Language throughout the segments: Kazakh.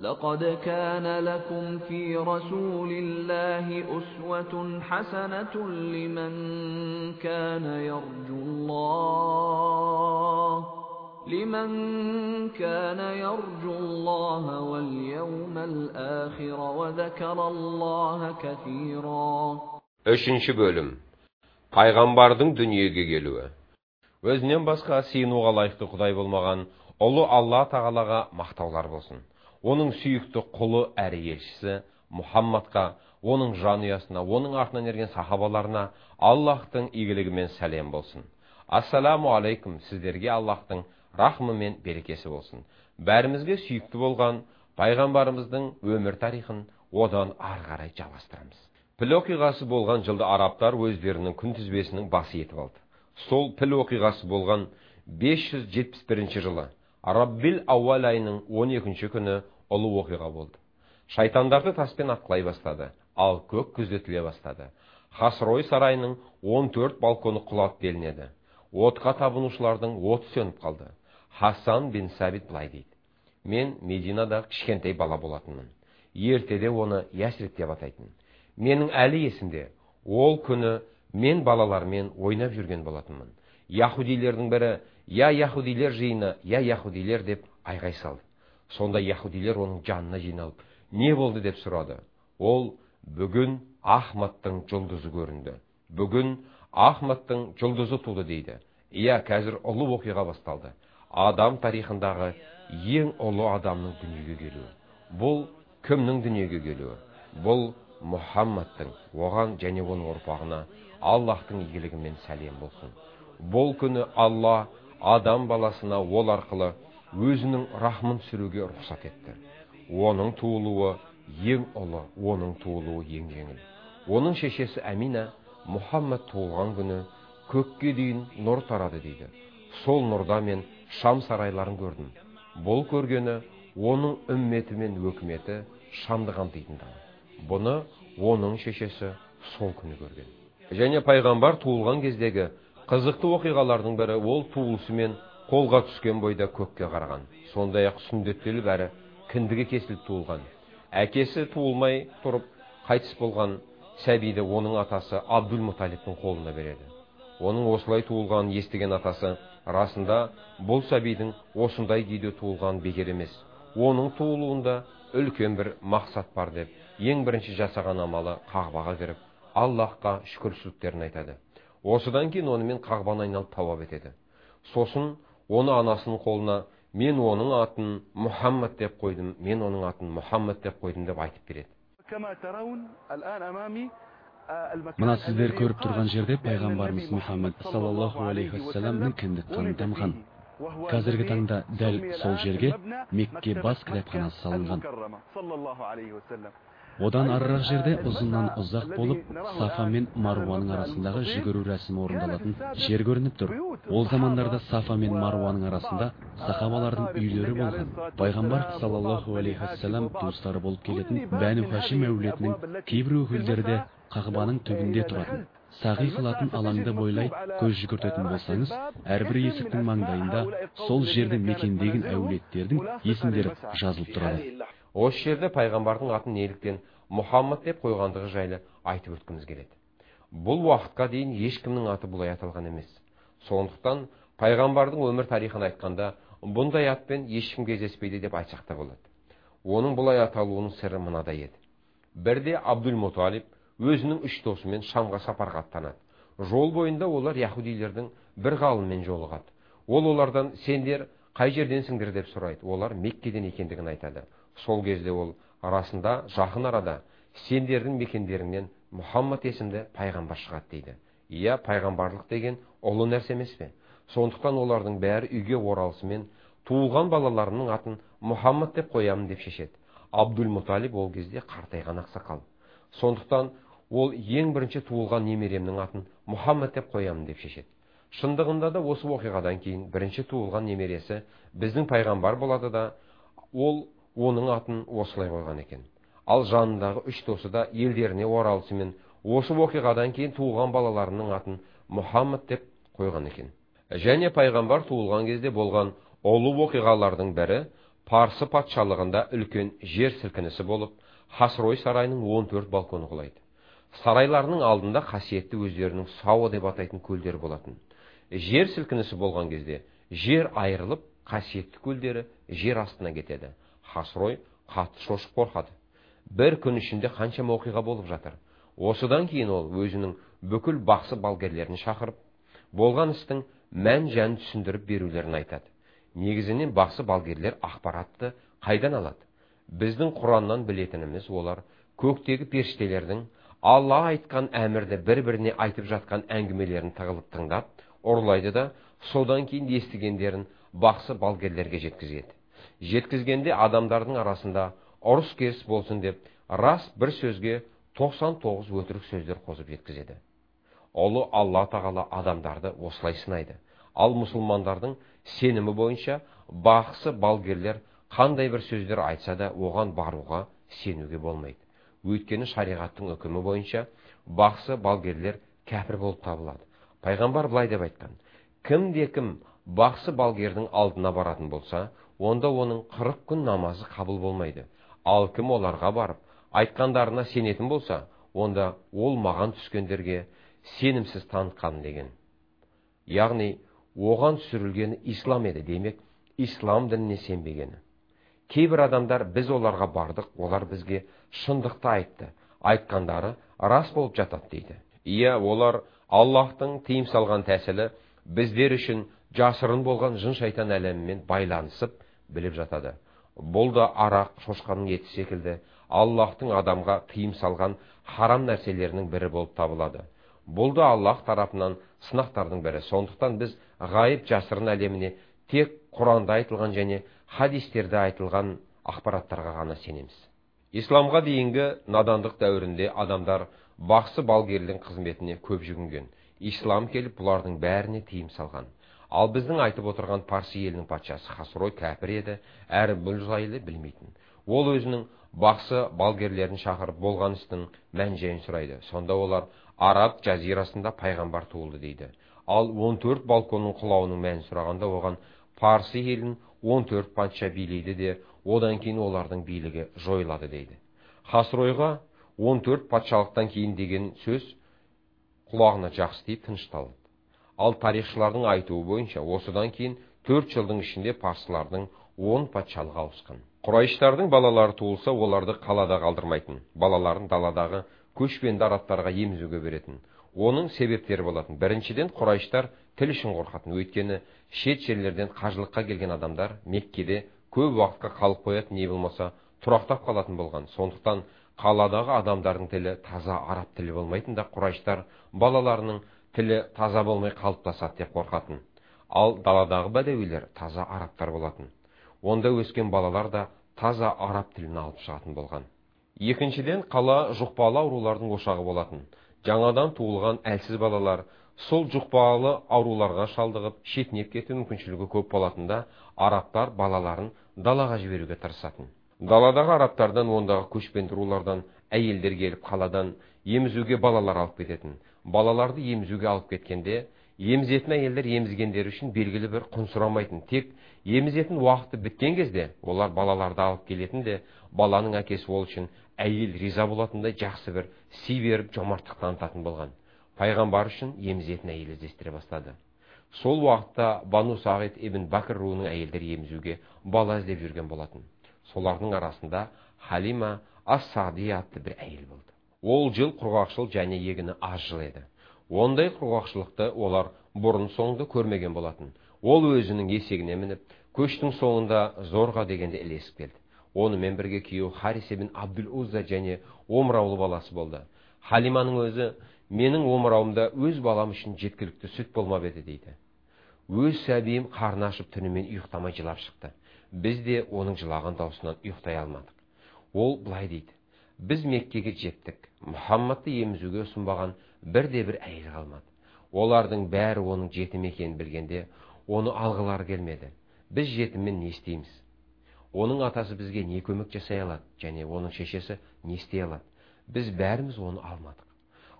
لقد كان لكم في رسول الله أسوة حسنة لمن كان يرجو الله لمن كان يرجو الله واليوم الآخر وذكر الله كثيرا Үшінші бөлім. Пайғамбардың дүниеге келуі. Өзінен басқа сиынуға лайықты құдай болмаған ұлы Алла тағалаға мақтаулар болсын. Оның сүйікті құлы әрі елшісі Мұхаммадқа, оның жанұясына, оның артынан ерген сахабаларына Аллахтың игілігімен сәлем болсын. Ассаламу алейкум сіздерге Аллахтың рахмы мен берекесі болсын. Бәрімізге сүйікті болған пайғамбарымыздың өмір тарихын одан ары қарай жалғастырамыз піл оқиғасы болған жылды арабтар өздерінің күнтізбесінің басы етіп алды сол піл оқиғасы болған 571 жылы раббил ауал айының 12 күні ұлы оқиға болды. Шайтандарды таспен атқылай бастады ал көк күзетіле бастады. Хасрой сарайының 14 балконы құлап делінеді. Отқа табынушылардың оты сөніп қалды. Хасан бин сәбит былай дейді. Мен мединада кішкентай бала болатынмын. Ертеде оны ясриб деп атайтын. Менің әлі есімде. Ол күні мен балалармен ойнап жүрген болатынмын. Яхудилердің бірі я яхудилер жиыны я яхудилер деп айғай салды. Сонда яхудилер оның жанына жиналып не болды? деп сұрады. Ол бүгін ахмадтың жұлдызы көрінді. Бүгін ахмадтың жұлдызы туды дейді. Иә қазір ұлы оқиға басталды. Адам тарихындағы ең ұлы адамның дүниеге келуі. Бұл кімнің дүниеге келуі? Бұл мұхаммадтың оған және оның ұрпағына аллахтың игілігімен сәлем болсын. Бұл күні алла адам баласына ол арқылы өзінің рахмын сүруге рұқсат етті. Оның туылуы ең ұлы оның туылуы ең жеңіл. Оның шешесі әмина мұхаммад туылған күні көкке дейін нұр тарады дейді. Сол нұрда мен шам сарайларын көрдім. Бұл көргені оның үмметі мен өкіметі шамды қамтитындығы бұны оның шешесі сол күні көрген. Және пайғамбар туылған кездегі қызықты оқиғалардың бірі ол туылысымен қолға түскен бойда көкке қараған. Сондай ақ сүндеттеліп әрі кіндігі кесіліп туылған. Әкесі туылмай тұрып қайтыс болған сәбиді оның атасы абдул муталибтің қолына береді. Оның осылай туылғанын естіген атасы расында бұл сәбидің осындай күйде туылған бекер емес. Оның туылуында үлкен бір мақсат бар деп ең бірінші жасаған амалы қағбаға кіріп аллахқа шүкіршіліктерін айтады осыдан кейін онымен қағбаны айналып тауап етеді. Сосын оны анасының қолына мен оның атын мұхаммад деп қойдым мен оның атын мұхаммад деп қойдым деп айтып береді. Мына сіздер көріп тұрған жерде пайғамбарымыз мұхаммад саллаллаху алейхи уассаламның кіндік қаны тамған қазіргі таңда дәл сол жерге мекке бас кітапханасы салынған. Одан арырақ жерде ұзыннан ұзақ болып сафа мен маруаның арасындағы жүгіру рәсімі орындалатын жер көрініп тұр. Ол замандарда сафа мен маруаның арасында сахабалардың үйлері болған. Пайғамбар саллаллаху алейхи уассалам туыстары болып келетін бәну хашим әулетінің кейбір өкілдері де қағбаның түбінде тұратын. Сағи қылатын алаңды бойлай көз жүгіртетін болсаңыз әрбір есіктің маңдайында сол жерді мекендеген әулеттердің есімдері жазылып тұрады. Осы жерде пайғамбардың атын неліктен мұхаммад деп қойғандығы жайлы айтып өткіміз келеді. Бұл уақытқа дейін ешкімнің аты бұлай аталған емес. Сондықтан пайғамбардың өмір тарихын айтқанда бұндай атпен ешкім кездеспейді деп айтсақ та болады. Оның бұлай аталуының сыры мынадай еді. Бірде абдул муталиб өзінің үш досымен шамға сапарға аттанады. Жол бойында олар яхудилердің бір ғалыммен жолығады. Ол олардан сендер қай жерденсіңдер? деп сұрайды. Олар меккеден екендігін айтады. Сол кезде ол арасында жақын арада сендердің мекендеріңнен мұхаммад есімді пайғамбар шығады дейді. Иә пайғамбарлық деген ұлы нәрсе емес пе? Сондықтан олардың бәрі үйге оралысымен туылған балаларының атын мұхаммад деп қоямын деп шешеді. Абдул муталиб ол кезде қартайған ақсақал. Сондықтан ол ең бірінші туылған немеремнің атын мұхаммад деп қоямын деп шешеді. Шындығында да осы оқиғадан кейін бірінші туылған немересі біздің пайғамбар болады да ол оның атын осылай қойған екен. Ал жанындағы үш досы да елдеріне оралысымен осы оқиғадан кейін туылған балаларының атын мұхаммад деп қойған екен. Және пайғамбар туылған кезде болған ұлы оқиғалардың бірі парсы патшалығында үлкен жер сілкінісі болып хасрой сарайының 14 балконы құлайды. Сарайларының алдында қасиетті өздерінің сауа деп атайтын көлдер болатын. Жер сілкінісі болған кезде жер айырылып қасиетті көлдері жер астына кетеді. Хасрой қатты шошып қорқады бір күн ішінде қаншама оқиға болып жатыр осыдан кейін ол өзінің бүкіл бақсы балгерлерін шақырып болған істің мән жәнін түсіндіріп берулерін айтады негізінен бақсы балгерлер ақпаратты қайдан алады біздің құраннан білетініміз олар көктегі періштелердің алла айтқан әмірді бір біріне айтып жатқан әңгімелерін тығылып тыңдап ұрлайды да содан кейін естігендерін бақсы балгерлерге жеткізеді жеткізгенде адамдардың арасында ұрыс керіс болсын деп рас бір сөзге 99 өтірік сөздер қосып жеткізеді. Ұлы алла тағала адамдарды осылай сынайды. Ал мұсылмандардың сенімі бойынша бақсы балгерлер қандай бір сөздер айтса да оған баруға сенуге болмайды. Өйткені шариғаттың үкімі бойынша бақсы балгерлер кәпір болып табылады. Пайғамбар былай деп айтқан. Кімде кім бақсы балгердің алдына баратын болса онда оның қырық күн намазы қабыл болмайды. Ал кім оларға барып айтқандарына сенетін болса онда ол маған түскендерге сенімсіз танытқан деген. Яғни оған түсірілгені ислам еді демек ислам дініне сенбегені. Кейбір адамдар біз оларға бардық олар бізге шындықты айтты. Айтқандары рас болып жатады дейді. Иә олар аллахтың тыйым салған тәсілі біздер үшін жасырын болған жын шайтан әлемімен байланысып біліп жатады. Бұл да арақ шошқаның еті секілді аллахтың адамға тыйым салған харам нәрселерінің бірі болып табылады. Бұл да аллах тарапынан сынақтардың бірі. Сондықтан біз ғайып жасырын әлеміне тек құранда айтылған және хадистерде айтылған ақпараттарға ғана сенеміз. Исламға дейінгі надандық дәуірінде адамдар бақсы балгерлің қызметіне көп жүгінген. Ислам келіп бұлардың бәріне тыйым салған. Ал біздің айтып отырған парсы елінің патшасы хасрой кәпір еді әрі бұл жайлы білмейтін. Ол өзінің бақсы балгерлерін шақырып болған істің мән жайын сұрайды. Сонда олар араб жазирасында пайғамбар туылды дейді. Ал 14 балконның құлауының мәнін сұрағанда оған парсы елін 14 патша билейді де одан кейін олардың билігі жойылады дейді. Хасройға 14 патшалықтан кейін деген сөз құлағына жақсы тиіп тынышталды. Ал тарихшылардың айтуы бойынша осыдан кейін төрт жылдың ішінде парсылардың он патшалығы ауысқан. Құрайыштардың балалары туылса оларды қалада қалдырмайтын балаларын даладағы көшпенді арабтарға емізуге беретін. Оның себептері болатын. Біріншіден құрайыштар тіл үшін қорқатын. Өйткені шет жерлерден қажылыққа келген адамдар меккеде көп уақытқа қалып қоятын не болмаса тұрақтап қалатын болған. Сондықтан қаладағы адамдардың тілі таза араб тілі болмайтын да құрайыштар балаларының тілі таза болмай қалыптасады деп қорқатын. Ал даладағы бәдәуилер таза арабтар болатын. Онда өскен балалар да таза араб тілін алып шығатын болған. Екіншіден қала жұқпалы аурулардың ошағы болатын. Жаңадан туылған әлсіз балалар сол жұқпалы ауруларға шалдығып шетінеп кету мүмкіншілігі көп болатында арабтар балаларын далаға жіберуге тырысатын. Даладағы арабтардан ондағы көшпенді рулардан әйелдер келіп қаладан емізуге балалар алып кететін. Балаларды емізуге алып кеткенде емізетін әйелдер емізгендері үшін белгілі бір құн сұрамайтын. Тек емізетін уақыты біткен кезде олар балаларды алып келетін де баланың әкесі ол үшін әйел риза болатындай жақсы бір сый беріп жомарттық танытатын болған. Пайғамбар үшін емізетін әйел іздестіре бастады. Сол уақытта бану сағид ибн бәкір руының әйелдері емізуге бала іздеп жүрген болатын. Солардың арасында халима ас сағди атты бір әйел болды. Ол жыл құрғақшыл және егіні аз жыл еді. Ондай құрғақшылықты олар бұрын соңды көрмеген болатын. Ол өзінің есегіне мініп көштің соңында зорға дегенде ілесіп келді. Онымен бірге күйеуі харис ибн абдул узза және омыраулы баласы болды. Халиманың өзі менің омырауымда өз балам үшін жеткілікті сүт болмап еді дейді. Өз сәбиім қарны ашып түнімен ұйықтамай жылап шықты. Біз де оның жылаған даусынан ұйықтай алмадық. Ол былай дейді. Біз меккеге жеттік. Мұхаммадты емізуге ұсынбаған бірде бір әйел қалмады. Олардың бәрі оның жетім екенін білгенде оны алғылары келмеді. Біз жетіммен не істейміз? Оның атасы бізге не көмек жасай алады және оның шешесі не істей алады? Біз бәріміз оны алмадық.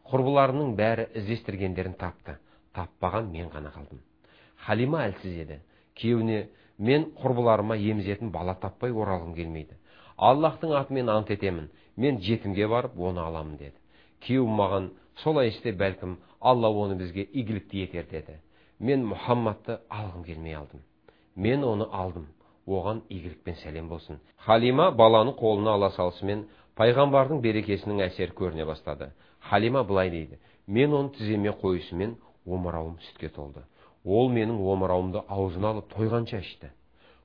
Құрбыларының бәрі іздестіргендерін тапты. Таппаған мен ғана қалдым. Халима әлсіз еді. Күйеуіне мен құрбыларыма емізетін бала таппай оралғым келмейді. Аллахтың атымен ант етемін. Мен жетімге барып оны аламын деді. Күйеуім маған солай істе бәлкім алла оны бізге игілікті етер деді. Мен мұхаммадты алғым келмей алдым. Мен оны алдым. Оған игілік сәлем болсын. Халима баланы қолына ала салысымен пайғамбардың берекесінің әсері көріне бастады. Халима былай дейді мен оны тіземе қоюсымен омырауым сүтке толды. Ол менің омырауымды аузына алып тойғанша ішті.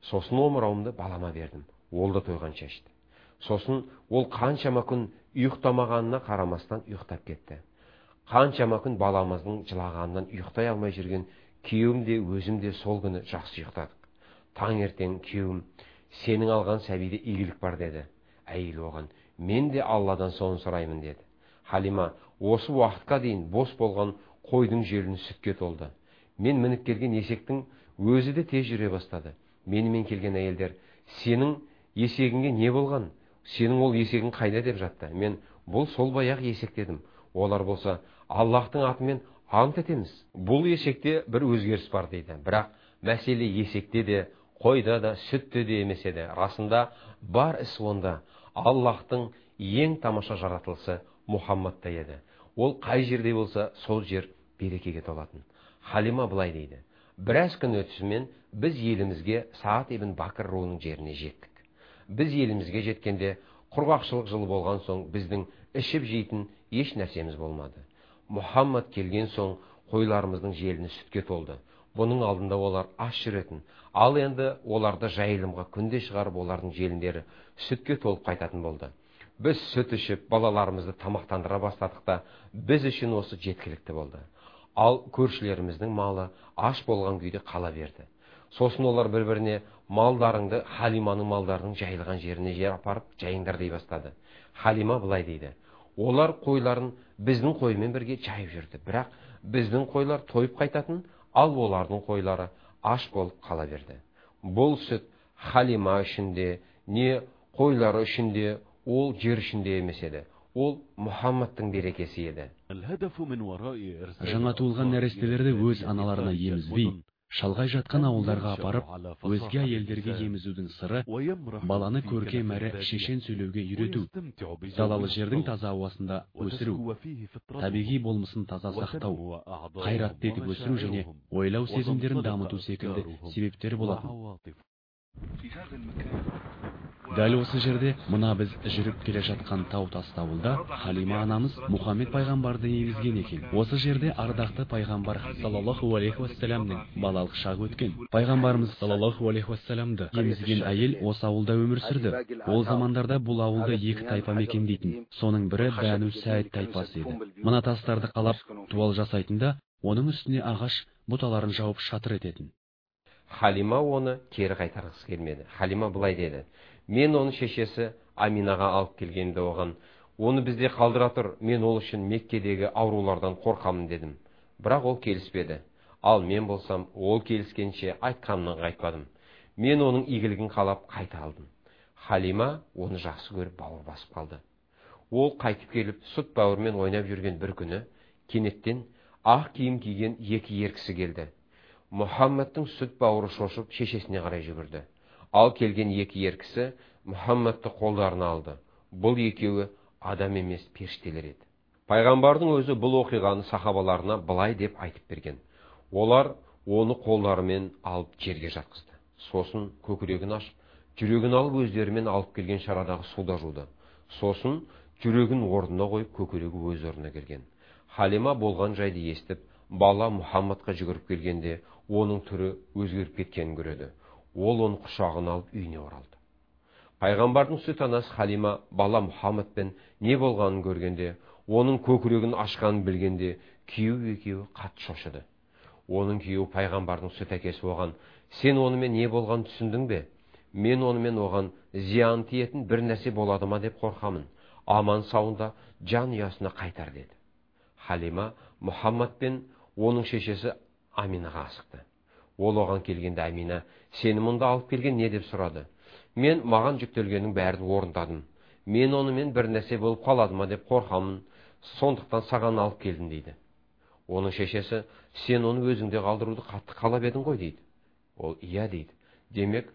Сосын омырауымды балама бердім. Ол да тойғанша ішті сосын ол қаншама күн ұйықтамағанына қарамастан ұйықтап кетті. Қаншама күн баламыздың жылағанынан ұйықтай алмай жүрген күйеуім де өзім де сол күні жақсы ұйықтадық. Таңертең күйеуім сенің алған сәбиде игілік бар деді. Әйел оған мен де алладан соны сұраймын деді. Халима осы уақытқа дейін бос болған қойдың желіні сүтке толды. Мен мініп келген есектің өзі де тез жүре бастады. Менімен келген әйелдер сенің есегіңе не болған? Сенің ол есегің қайда деп жатты? Мен бұл сол баяғы есек дедім. Олар болса аллахтың атымен ант етеміз. Бұл есекте бір өзгеріс бар дейді. Бірақ мәселе есекте де қойда да сүтте де емес еді. Расында бар іс онда. Аллахтың ең тамаша жаратылысы мұхаммадта еді. Ол қай жерде болса сол жер берекеге толатын. Халима былай дейді. Біраз күн өтісімен біз елімізге саад ибн бакір руының жеріне жеттік. Біз елімізге жеткенде құрғақшылық жылы болған соң біздің ішіп жейтін еш нәрсеміз болмады. Мұхаммад келген соң қойларымыздың желіні сүтке толды. Бұның алдында олар аш жүретін. Ал енді оларды жайылымға күнде шығарып олардың желіндері сүтке толып қайтатын болды. Біз сүт ішіп балаларымызды тамақтандыра бастадық та біз үшін осы жеткілікті болды. Ал көршілеріміздің малы аш болған күйде қала берді. Сосын олар бір біріне малдарыңды халиманың малдарының жайылған жеріне жер апарып жайыңдар дей бастады. Халима былай дейді. Олар қойларын біздің қоймен бірге жайып жүрді. Бірақ біздің қойлар тойып қайтатын ал олардың қойлары аш болып қала берді. Бұл сүт халима үшін де не қойлары үшін де ол жер үшін де емес еді. Ол мұхаммадтың берекесі еді. Жаңа туылған нәрестелерді өз аналарына емізбей шалғай жатқан ауылдарға апарып өзге әйелдерге емізудің сыры баланы көркем әрі шешен сөйлеуге үйрету далалы жердің таза ауасында өсіру табиғи болмысын таза сақтау қайратты етіп өсіру және ойлау сезімдерін дамыту секілді себептер болатын. Дәл осы жерде мына біз жүріп келе жатқан тау тастауылда халима анамыз мұхаммед пайғамбарды емізген екен. Осы жерде ардақты пайғамбар саллаллаху алейхи уассаламның балалық шағы өткен. Пайғамбарымыз саллаллаху алейхи уассаламды емізген әйел осы ауылда өмір сүрді. Ол замандарда бұл ауылды екі тайпа мекендейтін соның бірі бәну сәйд тайпасы еді. Мына тастарды қалап дуал жасайтында оның үстіне ағаш бұталарын жауып шатыр ететін. Халима оны кері қайтарғысы келмеді. Халима былай деді. Мен оны шешесі аминаға алып келгенде оған оны бізде қалдыра тұр мен ол үшін меккедегі аурулардан қорқамын дедім. Бірақ ол келіспеді ал мен болсам ол келіскенше айтқанымнан қайтпадым. Мен оның игілігін қалап қайта алдым. Халима оны жақсы көріп бауыр басып қалды. Ол қайтып келіп сүт бауырмен ойнап жүрген бір күні кенеттен ақ киім киген екі ер кісі келді. Мұхаммадтың сүт бауыры шошып шешесіне қарай жүгірді. Ал келген екі ер кісі мұхаммадты қолдарына алды. Бұл екеуі адам емес періштелер еді. Пайғамбардың өзі бұл оқиғаны сахабаларына былай деп айтып берген. Олар оны қолдарымен алып жерге жатқызды. Сосын көкірегін ашып жүрегін алып өздерімен алып келген шарадағы суда жуды. Сосын жүрегін орнына қойып көкірегі өз орнына келген халима болған жайды естіп бала мұхаммадқа жүгіріп келгенде оның түрі өзгеріп кеткенін көреді. Ол оны құшағына алып үйіне оралды. Пайғамбардың сүт анасы халима бала мұхаммадпен не болғанын көргенде оның көкірегін ашқанын білгенде күйеу екеуі қатты шошыды. Оның күйеуі пайғамбардың сүт әкесі оған сен онымен не болғанын түсіндің бе? Мен онымен оған зиян тиетін бір нәрсе болады ма? деп қорқамын. Аман сауында жан ұясына қайтар деді. Халима мұхаммад пен оның шешесі аминаға асықты. Ол оған келгенде әмина сені мұнда алып келген не? деп сұрады. Мен маған жүктелгеннің бәрін орындадым. Мен онымен бір нәрсе болып қалады ма? деп қорқамын. Сондықтан саған алып келдім дейді. Оның шешесі сен оны өзіңде қалдыруды қатты қалап едің ғой дейді. Ол иә дейді. Демек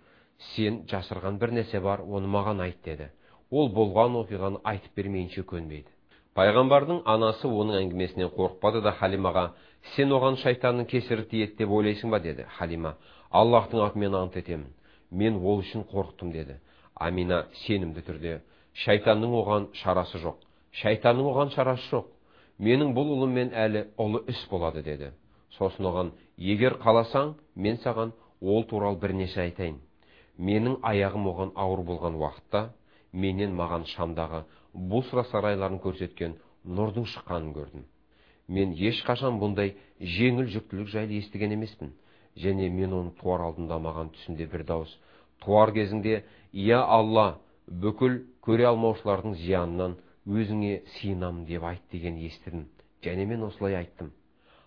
сен жасырған бір нәрсе бар оны маған айт деді. Ол болған оқиғаны айтып бермейінше көнбейді. Пайғамбардың анасы оның әңгімесінен қорықпады да халимаға сен оған шайтанның кесірі тиеді деп ойлайсың ба? деді. Халима аллахтың атымен ант етемін. Мен ол үшін қорықтым деді. Амина сенімді түрде шайтанның оған шарасы жоқ. Шайтанның оған шарасы жоқ. Менің бұл ұлыммен әлі ұлы іс болады деді. Сосын оған егер қаласаң мен саған ол туралы бірнеше айтайын. Менің аяғым оған ауыр болған уақытта менен маған шамдағы бусра сарайларын көрсеткен нұрдың шыққанын көрдім. Мен ешқашан бұндай жеңіл жүктілік жайлы естіген емеспін. Және мен оны туар алдында маған түсінде бір дауыс туар кезіңде иә алла бүкіл көре алмаушылардың зиянынан өзіңе сиынамын деп айт деген естідім. Және мен осылай айттым.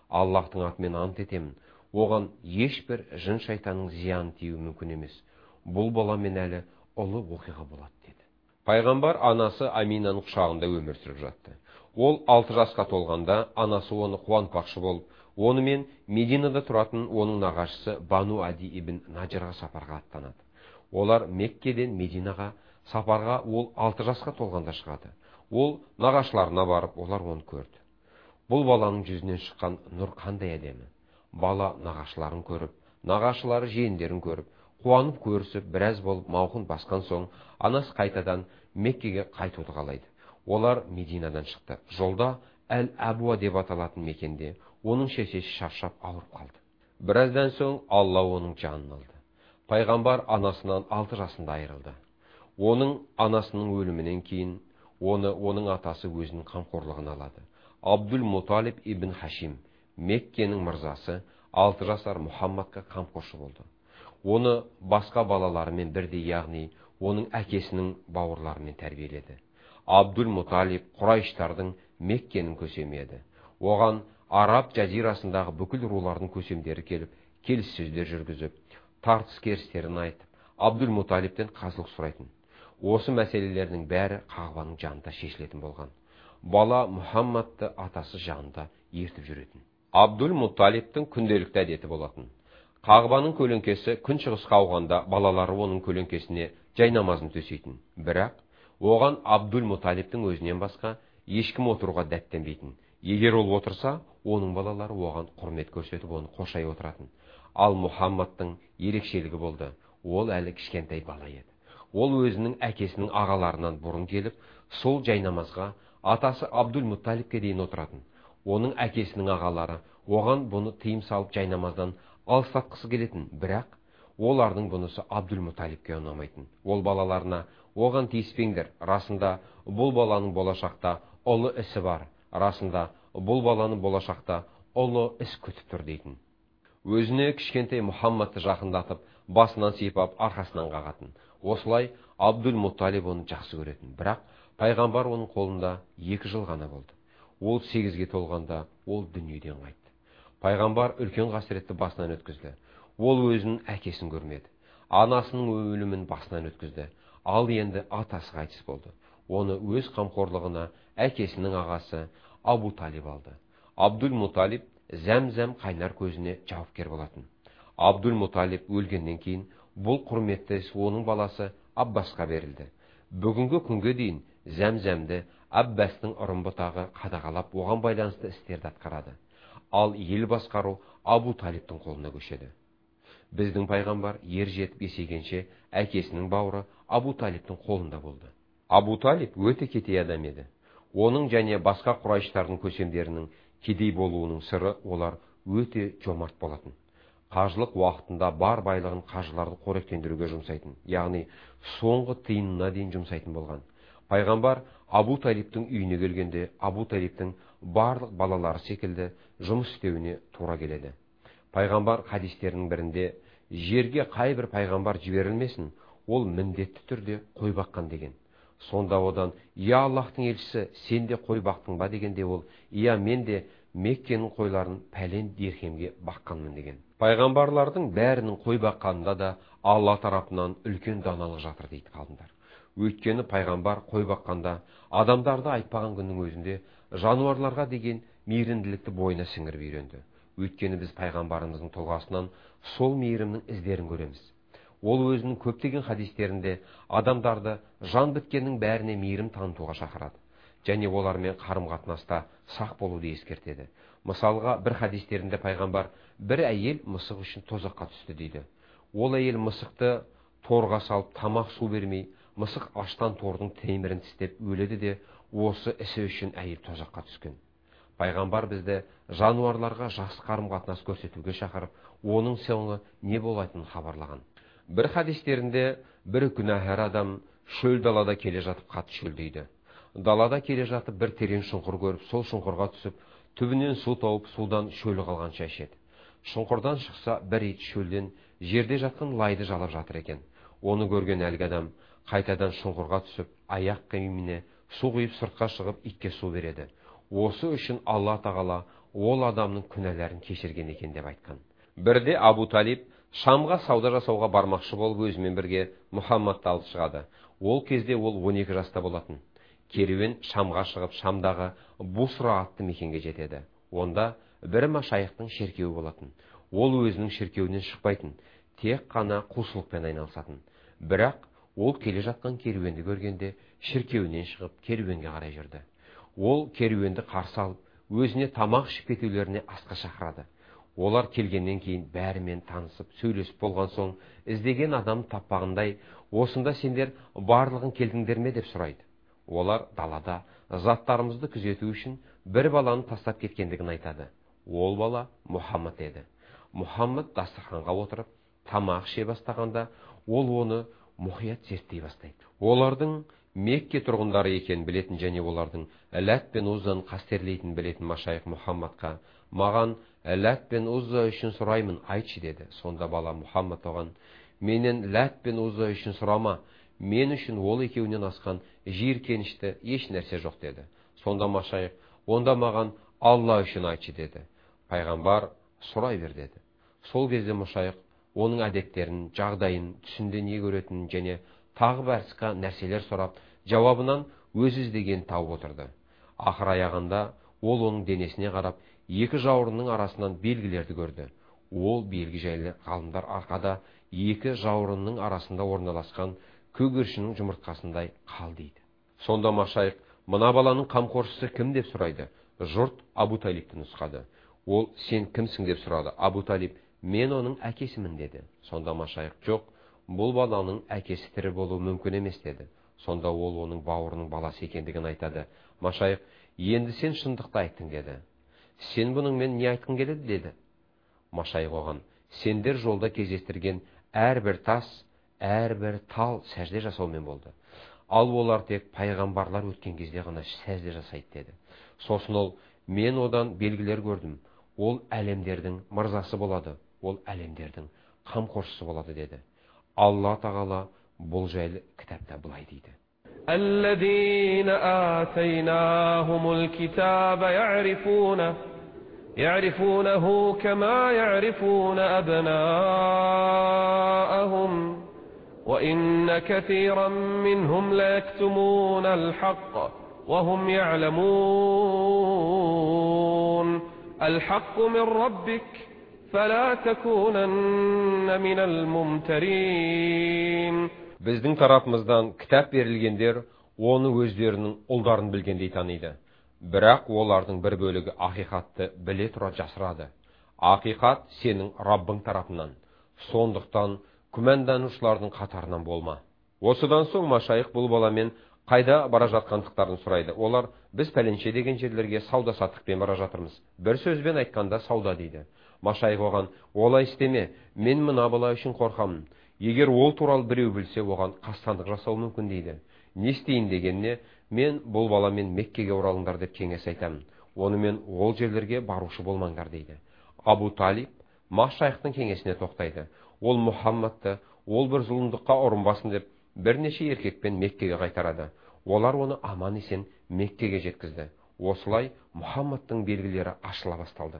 Аллахтың атымен ант етемін. Оған ешбір жын шайтанның зияны тиюі мүмкін емес. Бұл баламен әлі ұлы оқиға болады. Пайғамбар анасы аминаның құшағында өмір сүріп жатты. Ол алты жасқа толғанда анасы оны қуантпақшы болып онымен мединада тұратын оның нағашысы бану ади ибн наджарға сапарға аттанады. Олар меккеден мединаға сапарға ол алты жасқа толғанда шығады. Ол нағашыларына барып олар оны көрді. Бұл баланың жүзінен шыққан нұр қандай әдемі. Бала нағашыларын көріп нағашылары жиендерін көріп қуанып көрісіп біраз болып мауқын басқан соң анасы қайтадан меккеге қайтуды қалайды. Олар мединадан шықты. Жолда әл әбуа деп аталатын мекенде оның шешесі шаршап ауырып қалды. Біраздан соң алла оның жанын алды. Пайғамбар анасынан алты жасында айырылды. Оның анасының өлімінен кейін оны оның атасы өзінің қамқорлығына алады. Абдул муталиб ибн хашим меккенің мырзасы алты жасар мұхаммадқа қамқоршы болды. Оны басқа балаларымен бірдей яғни оның әкесінің бауырларымен тәрбиеледі. Абдул муталиб құрайыштардың меккенің көсемі еді. Оған араб жазирасындағы бүкіл рулардың көсемдері келіп келіссөздер жүргізіп тартыс керістерін айтып абдул муталибтен қазылық сұрайтын. Осы мәселелердің бәрі қағбаның жанында шешілетін болған. Бала мұхаммадты атасы жанында ертіп жүретін. Абдул мутталибтің күнделікті әдеті болатын. Қағбаның көлеңкесі күншығысқа ауғанда балалары оның көлеңкесіне жайнамазын төсейтін. Бірақ оған абдул муталибтің өзінен басқа ешкім отыруға дәттенбейтін. Егер ол отырса оның балалары оған құрмет көрсетіп оны қоршай отыратын. Ал мұхаммадтың ерекшелігі болды. Ол әлі кішкентай бала еді. Ол өзінің әкесінің ағаларынан бұрын келіп сол жайнамазға атасы абдул мутталибке дейін отыратын. Оның әкесінің ағалары оған бұны тыйым салып жайнамаздан алыстатқысы келетін. Бірақ олардың бұнысы абдул муталибке ұнамайтын. Ол балаларына оған тиіспеңдер расында бұл баланың болашақта ұлы ісі бар расында бұл баланы болашақта ұлы іс күтіп тұр дейтін. Өзіне кішкентай мұхаммадты жақындатып басынан сипап арқасынан қағатын. Осылай абдул мутталиб оны жақсы көретін. Бірақ пайғамбар оның қолында екі жыл ғана болды. Ол сегізге толғанда ол дүниеден қайтты. Пайғамбар үлкен қасіретті басынан өткізді. Ол өзінің әкесін көрмеді. Анасының өлімін басынан өткізді. Ал енді атасы қайтыс болды. Оны өз қамқорлығына әкесінің ағасы абу талиб алды. Абдул муталиб зәм қайнар көзіне жауапкер болатын. Абдул муталиб өлгеннен кейін бұл құрметті іс оның баласы аббасқа берілді. Бүгінгі күнге дейін зәмзәмді аббастың ұрын бұтағы қадағалап оған байланысты істерді атқарады. Ал ел басқару абу талиптің қолына көшеді. Біздің пайғамбар ер жетіп есейгенше әкесінің бауыры абу талиптің қолында болды. Абу талиб өте кедей адам еді. Оның және басқа құрайыштардың көсемдерінің кедей болуының сыры олар өте жомарт болатын. Қажылық уақытында бар байлығын қажыларды қоректендіруге жұмсайтын яғни соңғы тиынына дейін жұмсайтын болған. Пайғамбар абу талиптің үйіне келгенде абу талиптің барлық балалары секілді жұмыс істеуіне тура келеді. Пайғамбар хадистерінің бірінде жерге қай бір пайғамбар жіберілмесін ол міндетті түрде қой баққан деген. Сонда одан иә аллахтың елшісі сен де қой бақтың ба? дегенде ол иә мен де меккенің қойларын пәлен дирхемге баққанмын деген. Пайғамбарлардың бәрінің қой баққанында да алла тарапынан үлкен даналық жатыр дейді ғалымдар өйткені пайғамбар қой баққанда адамдарды айтпаған күннің өзінде жануарларға деген мейірімділікті бойына сіңіріп үйренді. Өйткені біз пайғамбарымыздың тұлғасынан сол мейірімнің іздерін көреміз. Ол өзінің көптеген хадистерінде адамдарды жан біткеннің бәріне мейірім танытуға шақырады. Және олармен қарым қатынаста сақ болуды ескертеді. Мысалға бір хадистерінде пайғамбар бір әйел мысық үшін тозаққа түсті дейді. Ол әйел мысықты торға салып тамақ су бермей мысық аштан тордың темірін тістеп өледі де осы ісі үшін әйел тозаққа түскен. Пайғамбар бізді жануарларға жақсы қарым қатынас көрсетуге шақырып оның соңы не болатынын хабарлаған. Бір хадистерінде бір күнәһар адам шөл далада келе жатып қатты шөлдейді. Далада келе жатып бір терең шұңқыр көріп сол шұңқырға түсіп түбінен су тауып судан шөлі қалғанша ішеді шұңқырдан шықса бір ит шөлден жерде жатқан лайды жалап жатыр екен. Оны көрген әлгі адам қайтадан шұңқырға түсіп аяқ киіміне су құйып сыртқа шығып итке су береді. Осы үшін алла тағала ол адамның күнәләрін кешірген екен деп айтқан. Бірде абу талиб шамға сауда жасауға бармақшы болып өзімен бірге мұхаммадты алып шығады. Ол кезде ол 12 жаста болатын. Керуен шамға шығып шамдағы бусра атты мекенге жетеді. Онда бір машайықтың шеркеуі болатын. Ол өзінің шеркеуінен шықпайтын тек қана құлшылықпен айналысатын. Бірақ ол келе жатқан керуенді көргенде шіркеуінен шығып керуенге қарай жүрді. Ол керуенді қарсы алып өзіне тамақ ішіп кетулеріне асқа шақырады. Олар келгеннен кейін бәрімен танысып сөйлесіп болған соң іздеген адам таппағандай осында сендер барлығын келдіңдер ме? деп сұрайды. Олар далада заттарымызды күзету үшін бір баланы тастап кеткендігін айтады. Ол бала мұхаммад еді. Мұхаммад дастарханға отырып тамақ іше бастағанда ол оны мұқият зерттей бастайды. Олардың мекке тұрғындары екенін білетін және олардың ләт пен уззаны қастерлейтінін білетін машайық мұхаммадқа маған ләт пен узза үшін сұраймын айтшы деді. Сонда бала мұхаммад оған менен ләт пен узза үшін сұрама мен үшін ол екеуінен асқан жиіркенішті еш нәрсе жоқ деді. Сонда машайық онда маған алла үшін айтшы деді. Пайғамбар сұрай бер деді. Сол кезде машайық оның әдеттерін жағдайын түсінде не көретінін және тағы басқа нәрселер сұрап жауабынан өз іздегенін тауып отырды. Ақыр аяғында ол оның денесіне қарап екі жауырынның арасынан белгілерді көрді. Ол белгі жайлы ғалымдар арқада екі жауырынның арасында орналасқан көгершіннің жұмыртқасындай қал дейді сонда машайық мына баланың қамқоршысы кім? деп сұрайды. Жұрт абу талибті нұсқады. Ол сен кімсің? деп сұрады. Абу талиб мен оның әкесімін деді. Сонда машайық жоқ бұл баланың әкесі тірі болуы мүмкін емес деді. Сонда ол оның бауырының баласы екендігін айтады. Машайық енді сен шындықты айттың деді. Сен бұныңмен не айтқың келеді? деді. Машайық оған сендер жолда кездестірген әрбір тас әрбір тал сәжде жасаумен болды. Ал олар тек пайғамбарлар өткен кезде ғана сәжде жасайды деді. Сосын ол мен одан белгілер көрдім. Ол әлемдердің мырзасы болады. Ол әлемдердің қамқоршысы болады деді. алла тағала бұл жайлы кітапта былай дейді الذين آتيناهم الكتاب يعرفونه يعرفونه كما يعرفون أبناءهم وإن كثيرا منهم ليكتمون الحق وهم يعلمون الحق من ربك біздің тарапымыздан кітап берілгендер оны өздерінің ұлдарын білгендей таниды. Бірақ олардың бір бөлігі ақиқатты біле тұра жасырады. Ақиқат сенің раббың тарапынан. Сондықтан күмәнданушылардың қатарынан болма. Осыдан соң машайық бұл баламен қайда бара жатқандықтарын сұрайды. Олар біз пәленше деген жерлерге сауда саттықпен бара жатырмыз. Бір сөзбен айтқанда сауда дейді машайық оған олай істеме мен мына бала үшін қорқамын. Егер ол туралы біреу білсе оған қастандық жасауы мүмкін дейді. Не істейін дегеніне мен бұл баламен меккеге оралыңдар деп кеңес айтамын. Онымен ол жерлерге барушы болмаңдар дейді. Абу талиб машайықтың кеңесіне тоқтайды. Ол мұхаммадты ол бір зұлымдыққа ұрынбасын деп бірнеше еркекпен меккеге қайтарады. Олар оны аман есен меккеге жеткізді. Осылай мұхаммадтың белгілері ашыла басталды.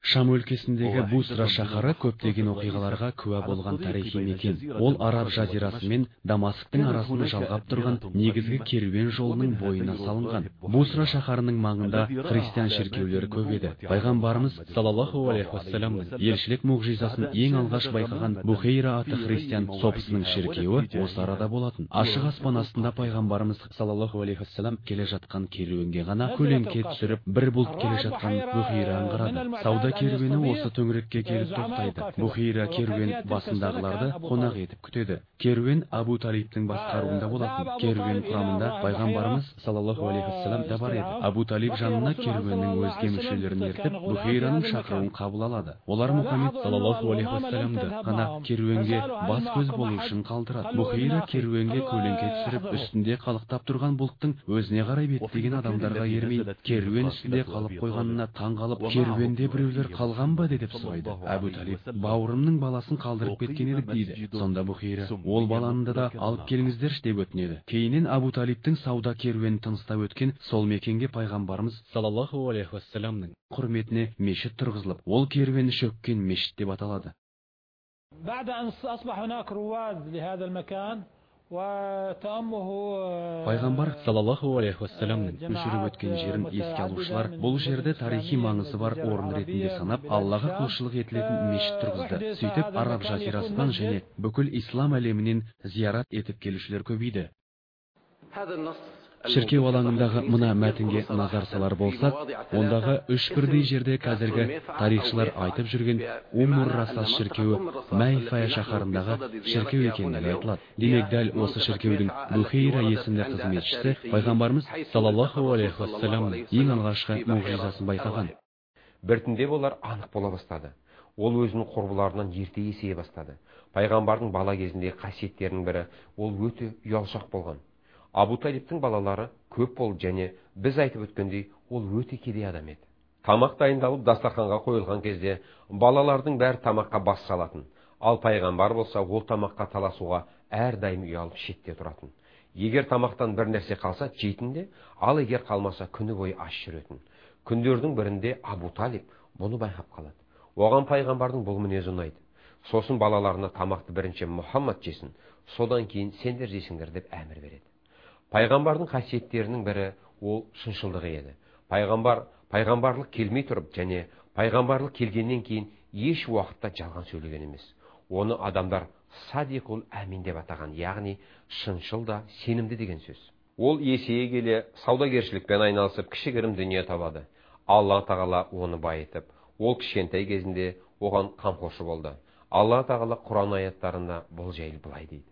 Шам өлкесіндегі бусра шаһары көптеген оқиғаларға куә болған тарихи мекен. Ол араб жазирасы мен дамасктың арасын жалғап тұрған негізгі керуен жолының бойына салынған бусра шаһарының маңында христиан шіркеулері көп еді. Пайғамбарымыз саллаллаху алейхи уассаламның елшілік мұғжизасын ең алғаш байқаған бухейра аты христиан сопысының шіркеуі осы арада болатын. Ашық аспан астында пайғамбарымыз саллаллаху алейхи уассалам келе жатқан керуенге ғана көлеңке түсіріп бір бұлт келе жатқан бухейра аңғарады сауда керуені осы төңірекке келіп тоқтайды. бухира керуен басындағыларды қонақ етіп күтеді. Керуен абу талибтің басқаруында болатын. керуен құрамында пайғамбарымыз саллаллаху алейхи вассалам да бар еді. Абу талиб жанына керуеннің өзге мүшелерін ертіп бухираның шақыруын қабыл алады. Олар мұхаммед саллаллаху алейхи вассаламды ғана керуенге бас көз болу үшін қалдырады. Бухира керуенге көлеңке түсіріп үстінде қалықтап тұрған бұлттың өзіне қарай беттеген адамдарға ермей керуен үстінде қалып қойғанына таң қалып керуенде біреулер қалған ба деп сұрайды. әбу талиб бауырымның баласын қалдырып кеткен едік дейді сонда бұхира ол баланы да алып келіңіздерші деп өтінеді. кейіннен әбу талибтің сауда керуенін тыныстап өткен сол мекенге пайғамбарымыз саллаллаху алейхи уассаламның құрметіне мешіт тұрғызылып ол керуен шөккен мешіт деп аталады. Пайғамбар саллаллаху алейхи уассаламның жүріп өткен жерін еске алушылар бұл жерді тарихи маңызы бар орын ретінде санап аллаға құлшылық етілетін мешіт тұрғызды. Сөйтіп араб жазирасынан және бүкіл ислам әлемінен зиярат етіп келушілер көбейді. Шіркеу алаңындағы мына мәтінге назар салар болсақ ондағы үш бірдей жерде қазіргі тарихшылар айтып жүрген умур расас шіркеуі мәйфая шаһарындағы шіркеу екендігі айтылады демек дәл осы шіркеудің бухейра есімді қызметшісі пайғамбарымыз саллаллаху алейхи уассаламның ең алғашқы мұғжизасын байқаған. Біртіндеп олар анық бола бастады. Ол өзінің құрбыларынан ерте есейе бастады. Пайғамбардың бала кезіндегі қасиеттерінің бірі ол өте ұялшақ болған. Абу талиптің балалары көп болды және біз айтып өткендей ол өте кедей адам еді. Тамақ дайындалып дастарханға қойылған кезде балалардың бәрі тамаққа бас салатын. Ал пайғамбар болса ол тамаққа таласуға әрдайым ұялып шетте тұратын. Егер тамақтан бір нәрсе қалса жейтін де ал егер қалмаса күні бойы аш жүретін. Күндердің бірінде абу талиб бұны байқап қалады. Оған пайғамбардың бұл мінезі ұнайды. Сосын балаларына тамақты бірінші мұхаммад жесін содан кейін сендер жесіңдер деп әмір береді. Пайғамбардың қасиеттерінің бірі ол шыншылдығы еді. Пайғамбар пайғамбарлық келмей тұрып және пайғамбарлық келгеннен кейін еш уақытта жалған сөйлеген емес. Оны адамдар садиқул әмин деп атаған яғни шыншыл да сенімді деген сөз. Ол есейе келе саудагершілікпен айналысып кішігірім дүние табады. Алла тағала оны байытып ол кішкентай кезінде оған қамқоршы болды. Алла тағала құран аяттарында бұл жайлы былай дейді.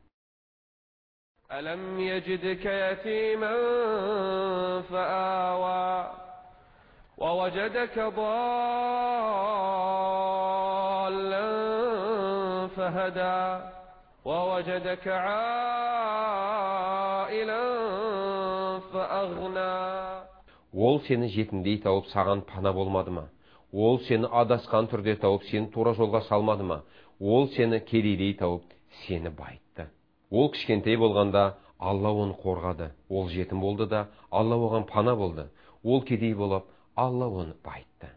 ألم يجدك يتيما فآوى ووجدك ضالا فهدى ووجدك عائلا فأغنى Ол сені жетімдей тауып саған пана болмады ма? Ол сені адасқан түрде тауып сені тура жолға салмады ма? Ол сені кедейдей тауып сені байытты ол кішкентай болғанда алла оны қорғады. Ол жетім болды да алла оған пана болды. Ол кедей болып алла оны байытты.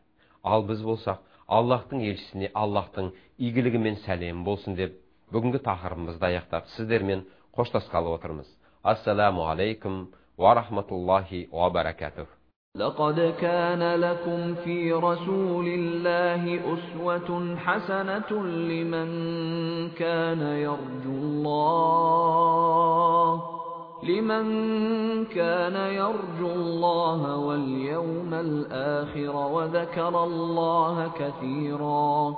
Ал біз болсақ аллахтың елшісіне аллахтың игілігі мен сәлемі болсын деп бүгінгі тақырыбымызды аяқтап сіздермен қоштасқалы отырмыз. Ассаламу алейкум уа рахматуллахи уа баракатух. لقد كان لكم في رسول الله أسوة حسنة لمن كان يرجو الله لمن كان يرجو الله واليوم الآخر وذكر الله كثيرا.